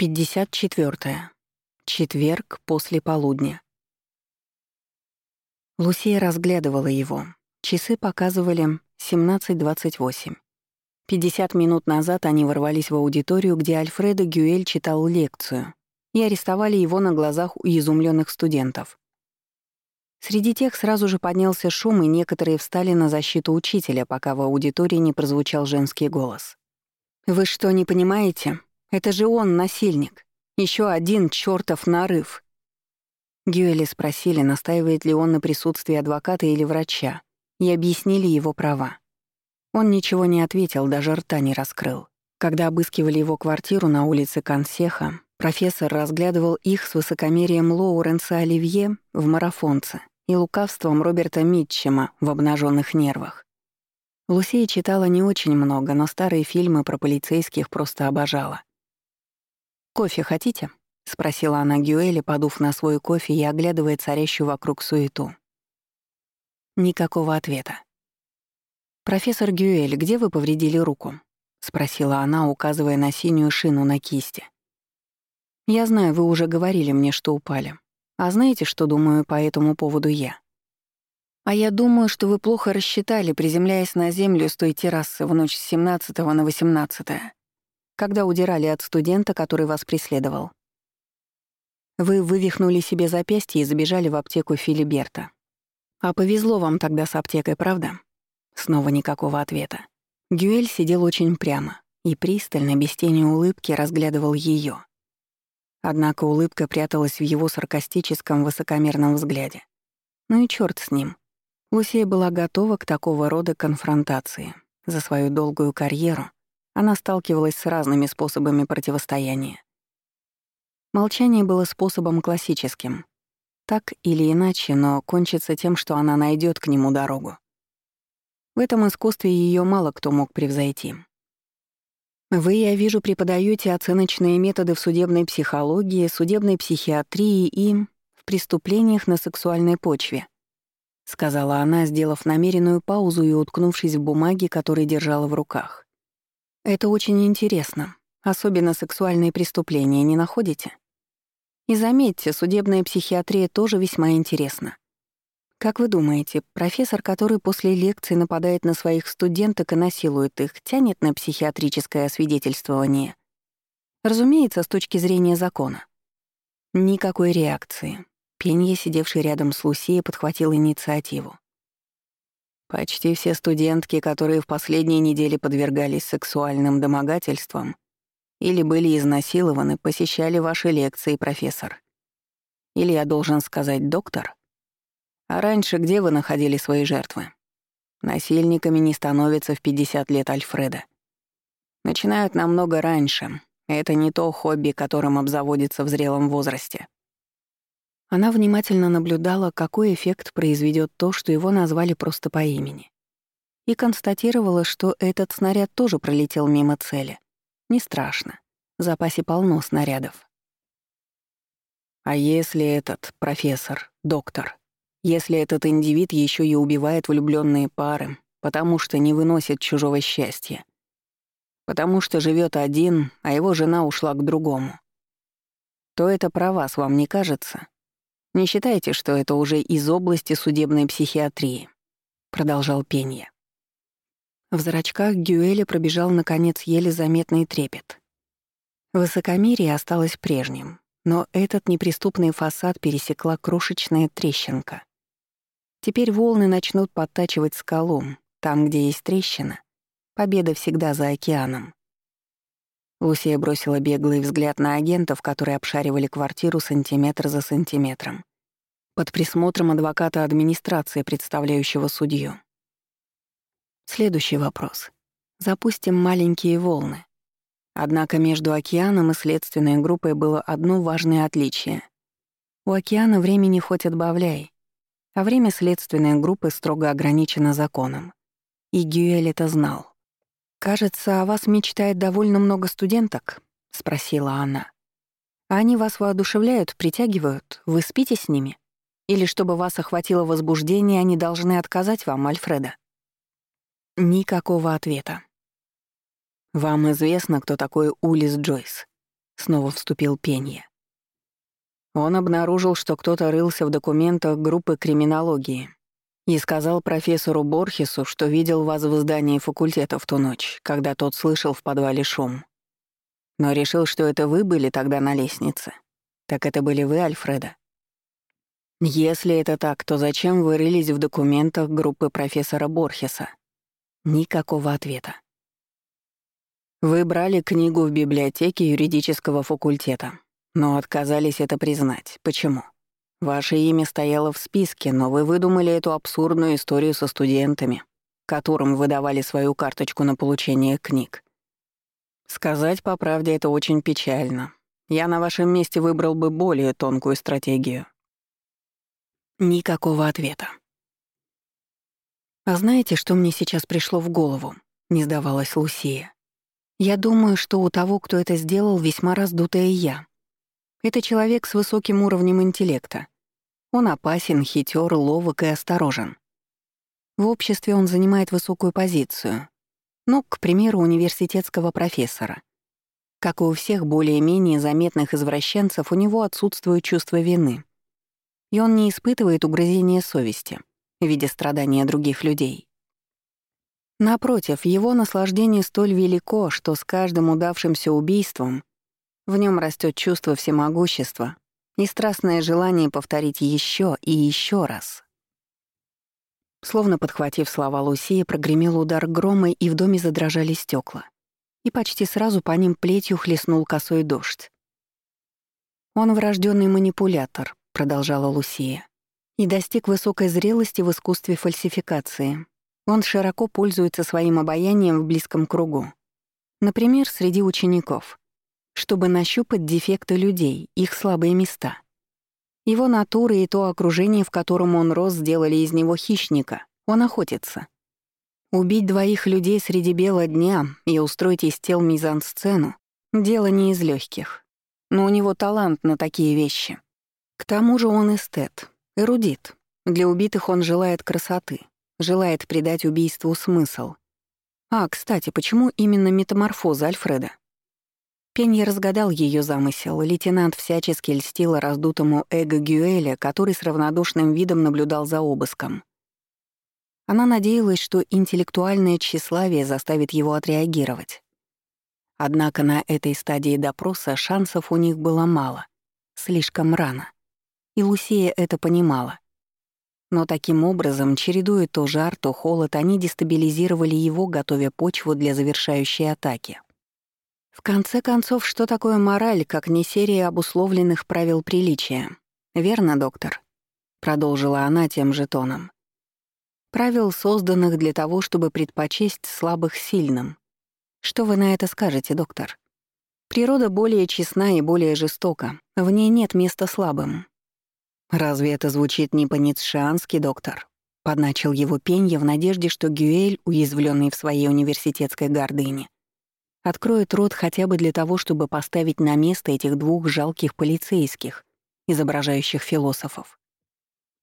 54. Четверг после полудня. Лусия разглядывала его. Часы показывали 17.28. 50 минут назад они ворвались в аудиторию, где Альфредо Гюэль читал лекцию, и арестовали его на глазах у изумленных студентов. Среди тех сразу же поднялся шум, и некоторые встали на защиту учителя, пока в аудитории не прозвучал женский голос. «Вы что, не понимаете? Это же он, насильник. Еще один чертов нарыв. Гюэли спросили, настаивает ли он на присутствии адвоката или врача, и объяснили его права. Он ничего не ответил, даже рта не раскрыл. Когда обыскивали его квартиру на улице Консеха, профессор разглядывал их с высокомерием Лоуренса Оливье в марафонце и лукавством Роберта Митчема в обнаженных нервах. Лусия читала не очень много, но старые фильмы про полицейских просто обожала. «Кофе хотите?» — спросила она Гюэля, подув на свой кофе и оглядывая царящую вокруг суету. Никакого ответа. «Профессор Гюэль, где вы повредили руку?» — спросила она, указывая на синюю шину на кисти. «Я знаю, вы уже говорили мне, что упали. А знаете, что думаю по этому поводу я?» «А я думаю, что вы плохо рассчитали, приземляясь на землю с той террасы в ночь с 17 на 18 когда удирали от студента, который вас преследовал. Вы вывихнули себе запястье и забежали в аптеку Филиберта. А повезло вам тогда с аптекой, правда? Снова никакого ответа. Гюэль сидел очень прямо и пристально, без тени улыбки, разглядывал ее. Однако улыбка пряталась в его саркастическом высокомерном взгляде. Ну и черт с ним. Лусия была готова к такого рода конфронтации. За свою долгую карьеру она сталкивалась с разными способами противостояния. Молчание было способом классическим. Так или иначе, но кончится тем, что она найдет к нему дорогу. В этом искусстве ее мало кто мог превзойти. Вы, я вижу, преподаете оценочные методы в судебной психологии, судебной психиатрии и в преступлениях на сексуальной почве, сказала она, сделав намеренную паузу и уткнувшись в бумаги, которые держала в руках. Это очень интересно. Особенно сексуальные преступления, не находите? И заметьте, судебная психиатрия тоже весьма интересна. Как вы думаете, профессор, который после лекции нападает на своих студенток и насилует их, тянет на психиатрическое освидетельствование? Разумеется, с точки зрения закона. Никакой реакции. Пенье, сидевший рядом с Лусией, подхватил инициативу. Почти все студентки, которые в последние недели подвергались сексуальным домогательствам или были изнасилованы, посещали ваши лекции, профессор. Или я должен сказать, доктор? А раньше где вы находили свои жертвы? Насильниками не становятся в 50 лет Альфреда. Начинают намного раньше. Это не то хобби, которым обзаводится в зрелом возрасте. Она внимательно наблюдала, какой эффект произведет то, что его назвали просто по имени. И констатировала, что этот снаряд тоже пролетел мимо цели. Не страшно. В запасе полно снарядов. А если этот профессор, доктор, если этот индивид еще и убивает влюбленные пары, потому что не выносит чужого счастья, потому что живет один, а его жена ушла к другому, то это про вас вам не кажется? Не считайте, что это уже из области судебной психиатрии», — продолжал Пенья. В зрачках Гюэля пробежал, наконец, еле заметный трепет. Высокомерие осталось прежним, но этот неприступный фасад пересекла крошечная трещинка. Теперь волны начнут подтачивать скалу, там, где есть трещина. Победа всегда за океаном. Лусия бросила беглый взгляд на агентов, которые обшаривали квартиру сантиметр за сантиметром. Под присмотром адвоката администрации, представляющего судью. Следующий вопрос. Запустим маленькие волны. Однако между океаном и следственной группой было одно важное отличие. У океана времени хоть отбавляй, а время следственной группы строго ограничено законом. И Гюэль это знал. «Кажется, о вас мечтает довольно много студенток?» — спросила она. «А они вас воодушевляют, притягивают? Вы спите с ними? Или чтобы вас охватило возбуждение, они должны отказать вам, Альфреда?» Никакого ответа. «Вам известно, кто такой Улис Джойс?» снова вступил Пенья. Он обнаружил, что кто-то рылся в документах группы криминологии и сказал профессору Борхесу, что видел вас в здании факультета в ту ночь, когда тот слышал в подвале шум. Но решил, что это вы были тогда на лестнице. Так это были вы, Альфреда? Если это так, то зачем вы рылись в документах группы профессора Борхеса? Никакого ответа. Вы брали книгу в библиотеке юридического факультета, но отказались это признать. Почему? Ваше имя стояло в списке, но вы выдумали эту абсурдную историю со студентами, которым выдавали свою карточку на получение книг. Сказать по правде, это очень печально. Я на вашем месте выбрал бы более тонкую стратегию. Никакого ответа. «А знаете, что мне сейчас пришло в голову?» — не сдавалась Лусия. «Я думаю, что у того, кто это сделал, весьма раздутая я. Это человек с высоким уровнем интеллекта. Он опасен, хитер, ловок и осторожен. В обществе он занимает высокую позицию. Ну, к примеру, университетского профессора. Как и у всех более-менее заметных извращенцев, у него отсутствует чувство вины. И он не испытывает угрызения совести, видя страдания других людей. Напротив, его наслаждение столь велико, что с каждым удавшимся убийством в нем растет чувство всемогущества и страстное желание повторить еще и еще раз. Словно подхватив слова Лусии, прогремел удар грома, и в доме задрожали стекла. И почти сразу по ним плетью хлестнул косой дождь. «Он врожденный манипулятор», — продолжала Лусия, «и достиг высокой зрелости в искусстве фальсификации. Он широко пользуется своим обаянием в близком кругу. Например, среди учеников чтобы нащупать дефекты людей, их слабые места. Его натура и то окружение, в котором он рос, сделали из него хищника. Он охотится. Убить двоих людей среди бела дня и устроить из тел мизансцену — дело не из легких. Но у него талант на такие вещи. К тому же он эстет, эрудит. Для убитых он желает красоты, желает придать убийству смысл. А, кстати, почему именно метаморфоза Альфреда? Пенья разгадал ее замысел, лейтенант всячески льстил раздутому эго Гюэля, который с равнодушным видом наблюдал за обыском. Она надеялась, что интеллектуальное тщеславие заставит его отреагировать. Однако на этой стадии допроса шансов у них было мало, слишком рано. И Лусия это понимала. Но таким образом, чередуя то жар, то холод, они дестабилизировали его, готовя почву для завершающей атаки. В конце концов, что такое мораль, как не серия обусловленных правил приличия? Верно, доктор? Продолжила она тем же тоном. Правил, созданных для того, чтобы предпочесть слабых сильным. Что вы на это скажете, доктор? Природа более честна и более жестока. В ней нет места слабым. Разве это звучит не по-ницшеански, доктор? Подначил его пенье в надежде, что Гюэль, уязвленный в своей университетской гордыне, откроет рот хотя бы для того, чтобы поставить на место этих двух жалких полицейских, изображающих философов.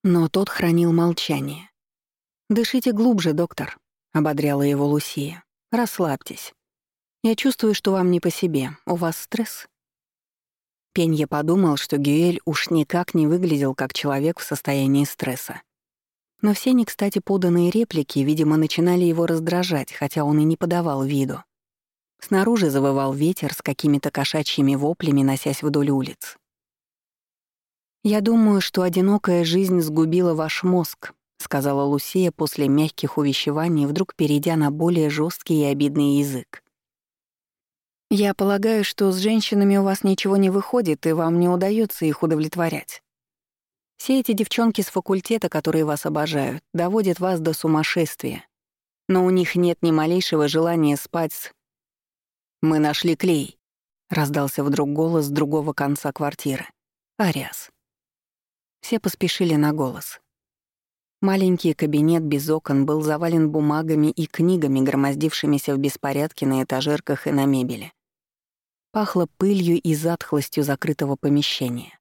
Но тот хранил молчание. «Дышите глубже, доктор», — ободряла его Лусия. «Расслабьтесь. Я чувствую, что вам не по себе. У вас стресс?» Пенье подумал, что Гюэль уж никак не выглядел как человек в состоянии стресса. Но все не кстати поданные реплики, видимо, начинали его раздражать, хотя он и не подавал виду. Снаружи завывал ветер с какими-то кошачьими воплями, носясь вдоль улиц. «Я думаю, что одинокая жизнь сгубила ваш мозг», — сказала Лусия после мягких увещеваний, вдруг перейдя на более жесткий и обидный язык. «Я полагаю, что с женщинами у вас ничего не выходит, и вам не удается их удовлетворять. Все эти девчонки с факультета, которые вас обожают, доводят вас до сумасшествия. Но у них нет ни малейшего желания спать с «Мы нашли клей», — раздался вдруг голос с другого конца квартиры. «Ариас». Все поспешили на голос. Маленький кабинет без окон был завален бумагами и книгами, громоздившимися в беспорядке на этажерках и на мебели. Пахло пылью и затхлостью закрытого помещения.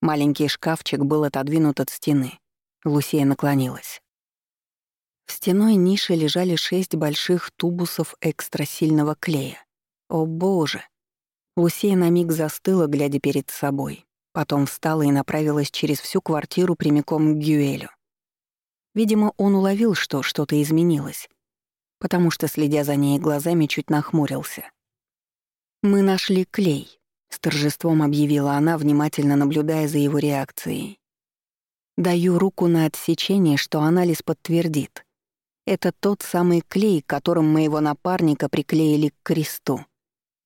Маленький шкафчик был отодвинут от стены. Лусия наклонилась. В стеной ниши лежали шесть больших тубусов экстрасильного клея. О боже! Лусея на миг застыла, глядя перед собой. Потом встала и направилась через всю квартиру прямиком к Гюэлю. Видимо, он уловил, что что-то изменилось, потому что, следя за ней глазами, чуть нахмурился. «Мы нашли клей», — с торжеством объявила она, внимательно наблюдая за его реакцией. «Даю руку на отсечение, что анализ подтвердит. Это тот самый клей, которым моего напарника приклеили к кресту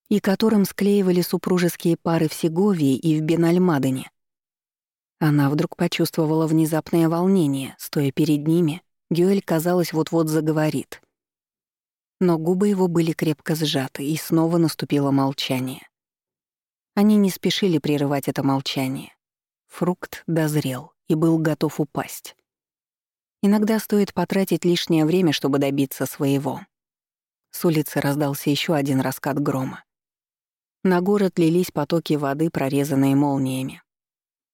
и которым склеивали супружеские пары в Сеговии и в Бенальмадене. Она вдруг почувствовала внезапное волнение, стоя перед ними, Гюэль, казалось, вот-вот заговорит. Но губы его были крепко сжаты, и снова наступило молчание. Они не спешили прерывать это молчание. Фрукт дозрел и был готов упасть. Иногда стоит потратить лишнее время, чтобы добиться своего. С улицы раздался еще один раскат грома. На город лились потоки воды, прорезанные молниями.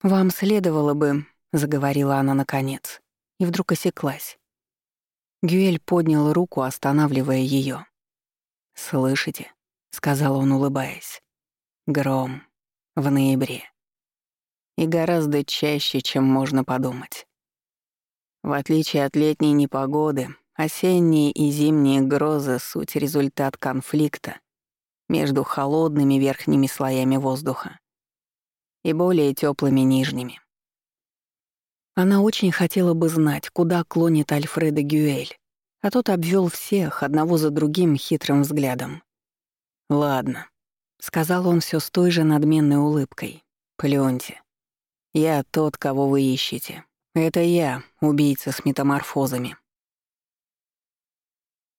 «Вам следовало бы», — заговорила она наконец, и вдруг осеклась. Гюэль поднял руку, останавливая ее. «Слышите?» — сказал он, улыбаясь. «Гром. В ноябре. И гораздо чаще, чем можно подумать. В отличие от летней непогоды, осенние и зимние грозы — суть результат конфликта, между холодными верхними слоями воздуха и более теплыми нижними. Она очень хотела бы знать, куда клонит Альфреда Гюэль, а тот обвел всех одного за другим хитрым взглядом. «Ладно», — сказал он все с той же надменной улыбкой. «Плюньте. Я тот, кого вы ищете. Это я, убийца с метаморфозами».